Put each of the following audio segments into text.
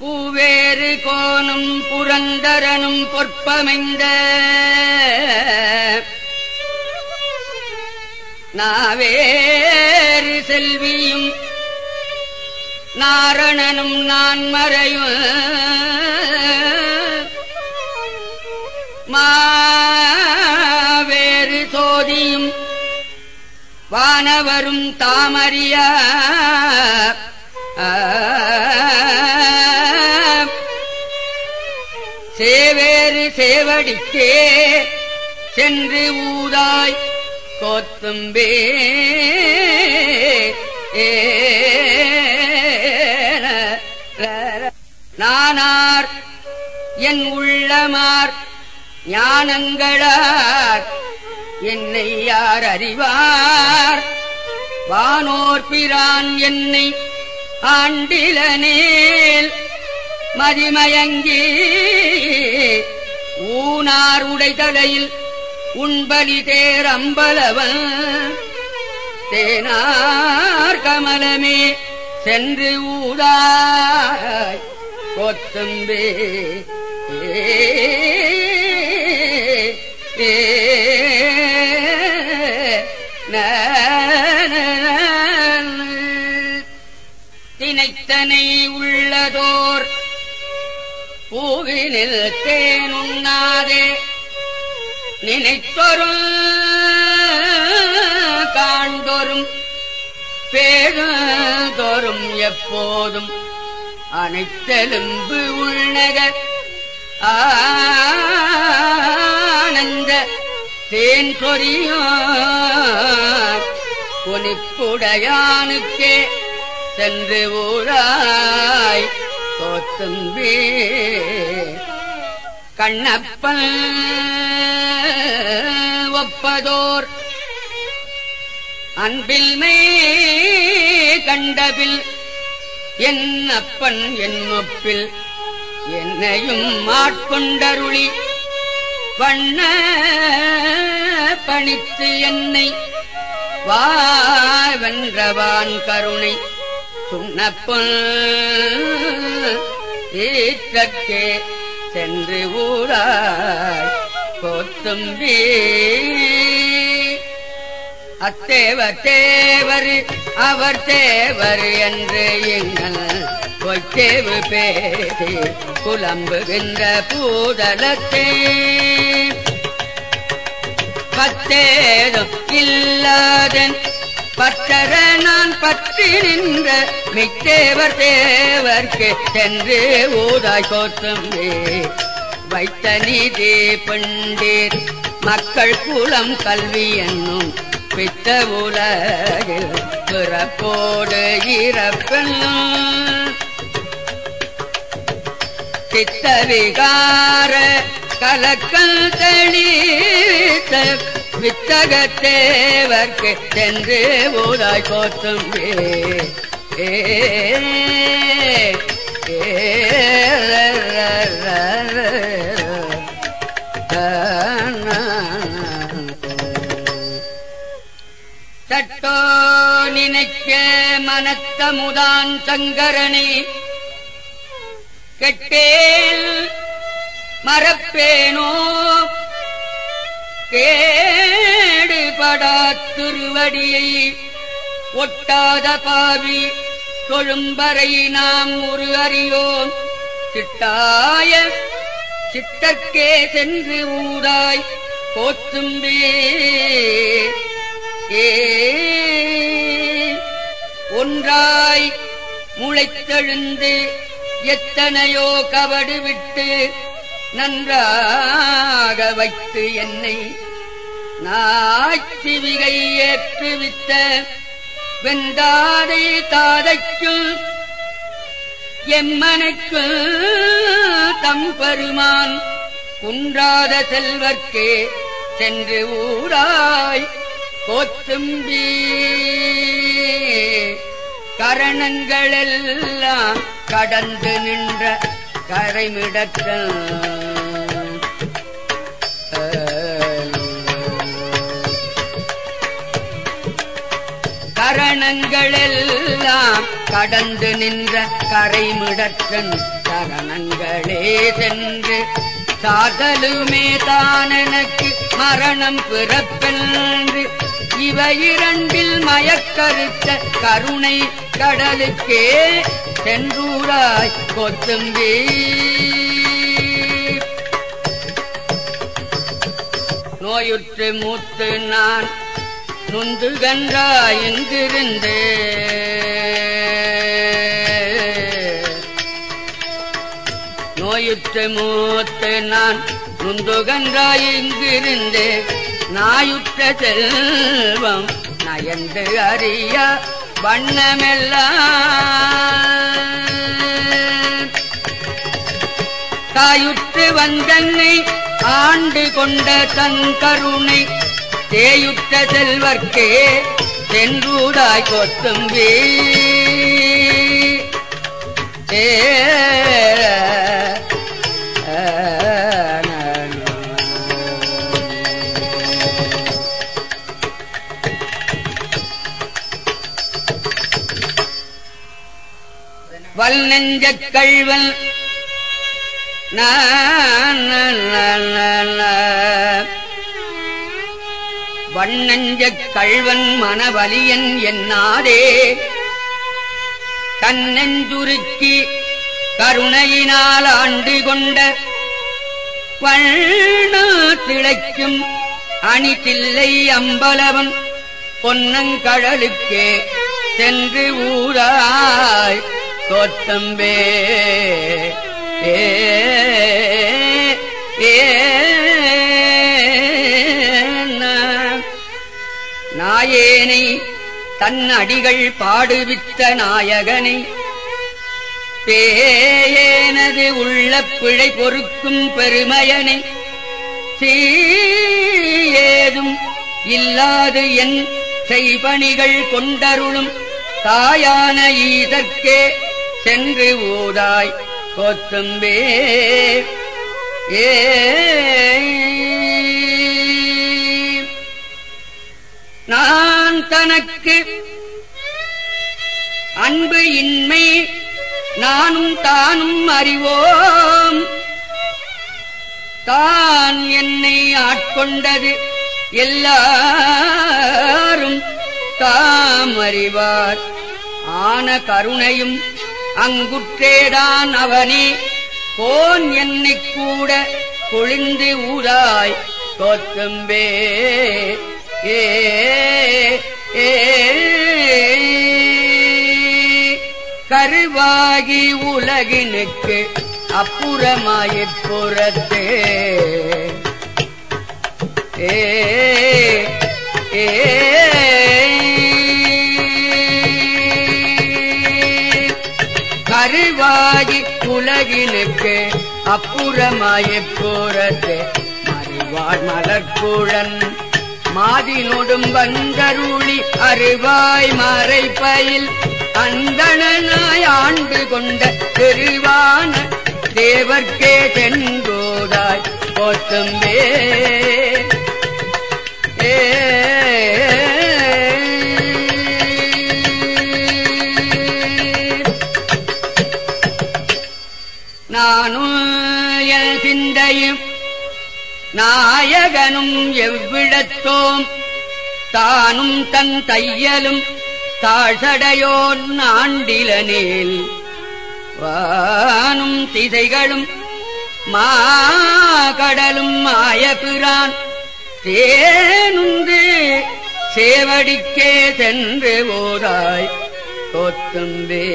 பூவேறு கோனும் புரந்தரனும் பொற்பமைந்த நாவேறு செல்வியும் நாரணனும் நான் மறையும் மாவேறு சோதியும் வானவரும் தாமரியா சேவேறு சேவடிக்கே சென்று ஊதாய் கோத்தம்பே. நானார் என் உள்ளமார் ஞானங்களார் என்னை யார் அறிவார்? வானோர் பிரான் என்னை ஆண்டிலனேல் மதிமயங்கி ஊனார் உடைதலையில் உண்பலி தேரம்பலவன். தேனார் கமலமே சென்று ஊதாய். கொத்தம்பே ஏ பூவினில் தேனுண்ணாதே நினைத்தொரும் காண்டொரும் பேழுதோறும் எப்போதும் அனைத்தெலும்பு உள்நக ஆனந்த தேன் பொறியார் பொனிப்புடையானுக்கே சென்று ஊராய் கோத்தும்பே கண்ணப்பன் ஒப்பதோர். அன்பில் மே கண்டபில் என் அப்பன் என் ஒப்பில் என்னையும் மாட்கொண்டருளி வண்ண பணித்து என்னை வாவென்றவான் கருணை. சுண்ணப்பன் ஈற்றக்கே சென்று ஊராய் கோத்தும்பி அத்தேவர் தேவர் அவர் தேவர் என்று எங்கள் பொய்த்தேவு பேசி புலம்புகின்ற பூதலத்தே. பத்தேதும் இல்லாதன் பற்றற நான் பற்றி நின்ற மித்தேவர் தேவர்க்கு சென்று ஊதாய் கோத்தும்பே வைத்த நீதே பண்டீர் மக்கள் குலம் கல்வி என்னும் பித்த உலகில் பிறப்போடு இறப்பெல்லாம் சித்த விகார கலக்கல் தெளித்த வித்தகத்தேவர்க்கு சென்று ஊதாய் கோத்தும் ஏ சட்டோ நினைக்க மனத்தமுதான் சங்கரணி. கெட்டேல் மறப்பேனோ? கே கேடுபடா திருவடியை ஒட்டாத பாவி தொழும்பரை நாம் ஒரு அறியோம். சிட்டாய சிட்டற்கே சென்று ஊடாய் போத்தும்பே ஏ ஒன்றாய் முளைத்தெழுந்து எத்தனையோ கவடு விட்டு நன்றாக வைத்து என்னை நாய்ச்சிவிகை ஏற்றுவித்த வெந்தாதை தாதைக்கும் எம்மனுக்கு தம் பெருமான் குன்றாத செல்வர்க்கே சென்று ஊராய் கோத்தும்பி கரணங்களெல்லாம் கடந்து நின்ற கரைமிடத்தல் சரணங்களெல்லாம் கடந்து நின்ற கரைமிடற்றன் சரணங்களே சென்று சாதலுமே தான் எனக்கு மரணம் பிறப்பென்று. இவையிரண்டில் மயக்கருத்த கருணை கடலுக்கே சென்றூராய் கொத்தும்பி நோயுற்று மூத்து நான் நொந்து நுந்துகன்றாய் இங்கிருந்து நோயுற்று மூத்து நான் நுந்துகன்றாய் இங்கிருந்து நாயுற்ற செல்வம் நயந்து அறிய வண்ணமெல்லாம். தாயுற்று வந்தன்னை ஆண்டு கொண்ட தன் கருணை தேயுற்ற செல்வர்க்கே சென்றூடாய் கொத்தும்பி ஏ வல் நெஞ்சக் கள்வன் வண்ணஞ்சக் கள்வன் மனவலியன் என்னாதே? தன்னெஞ்சுருக்கி கருணையினால் ஆண்டு கொண்ட வண்ணா திளைக்கும் அணி தில்லை அம்பலவன் பொன்னங்கழலுக்கே சென்று ஊராய் தோத்தம்பே. ஏ ஏ நாயேனை தன் அடிகள் பாடுவித்த நாயகனை. பேயேனது உள்ள பிழை பொறுக்கும் பெருமையனை. சீயேதும் இல்லாது என் செய்பணிகள் கொண்டருளும் தாயான ஈதற்கே சென்று ஊதாய் கொத்தும்பே. ஏ நான் அன்பு இன்மை நானும் தானும் அறிவோம். தான் என்னை ஆட்கொண்டது எல்லாரும் தாம் அறிவார். ஆன கருணையும் அங்குற்றேதான் அவனே. கோன் என்னை கூட கொழிந்து ஊராய் தோத்தும்பே. ஏ கருவாகி உலகினுக்கு அப்புறமாயிற்புறத்தே ஏ ஏ கருவாகி உலகினுக்கு அப்புறமாயிற்புறத்தே மறுவாழ் மலர்குழன் மாதினொடும் வந்தருளி அருவாய் மறைப்பயில் அந்தனாய் ஆண்டு கொண்ட திருவான தேவர்க்கே சென்றோதாய் போத்தும்பே ஏ. நானும் என் சிந்தையும் நாயகனும் எவ்விடத்தோம்? தானும் தன் தையலும் தாழ்சடையோன் ஆண்டிலனேல் வானும் திசைகளும் மாகடலும் மாயபிரான். தேனுந்து சேவடிக்கே சென்று ஓராய் கொத்தும்பே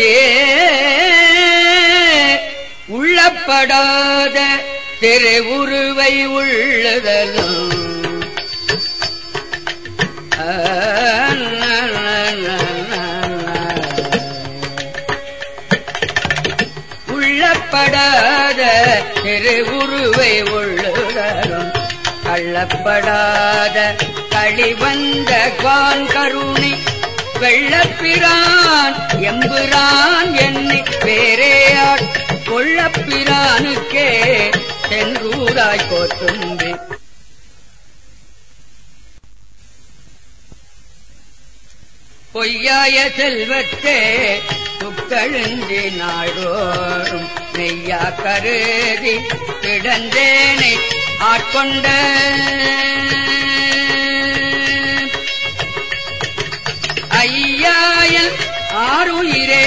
ஏ உள்ளப்படாத திருவுருவை உள்ளதலும். உள்ளப்படாத திரு உருவை உள்ளதலும். கள்ளப்படாத களிவந்த கான் கருணை. வெள்ளப்பிரான் எம்புரான் என்னை வேறேயாட் கொள்ளப்பிரானுக்கே சென்றூராய் கோத்தும்பி. பொய்யாய செல்வத்தே புக்கழுந்தி நாடோறும் நெய்யா கருதி கிடந்தேனை ஆட்கொண்ட. ஐயாய ஆறுயிரே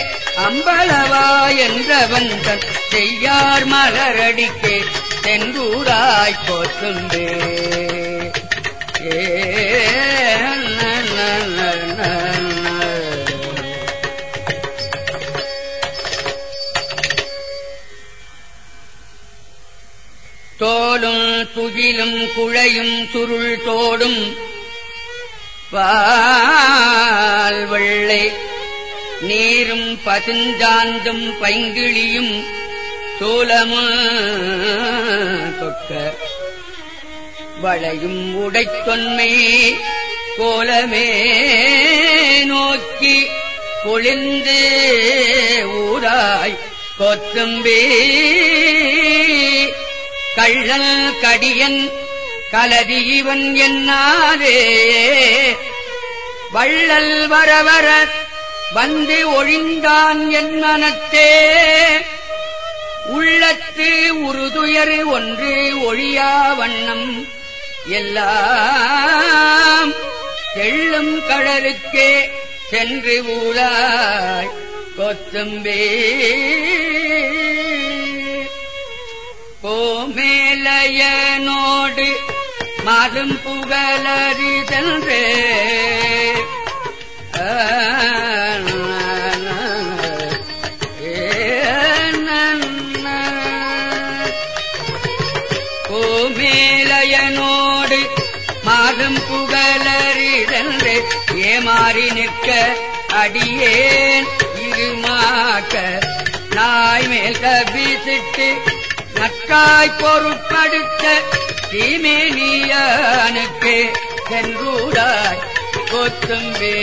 அம்பளவா என்றவன் தன் செய்யார் மலரடிக்கே. தென்கூராய் போத்துண்டே ஏ தோலும் துகிலும் குழையும் சுருள் தோடும் பால் வெள்ளை நீரும் பசுஞ்சாந்தும் பைங்கிழியும் சூலமும் தொக்க வளையும் உடைத்தொன்மை கோலமே நோக்கி பொழிந்து ஊராய் கொத்தும்பி கள்ளல் கடியன் கலதி இவன் என்னாதே வள்ளல் வரவர வந்து ஒழிந்தான் என் மனத்தே உள்ளத்து உறுதுயர் ஒன்று ஒழியா வண்ணம். எல்லாம் தெள்ளும் கடலுக்கே சென்று ஊழாய் கொத்தம்பே. கோமேலையனோடு மாதும் புகழறி சென்றே வீசிட்டு நக்காய் கபிசிட்டு நற்காய் பொருட்படுத்த தீமேனியானுக்கு சென்றூடாய் கொத்தும்பே.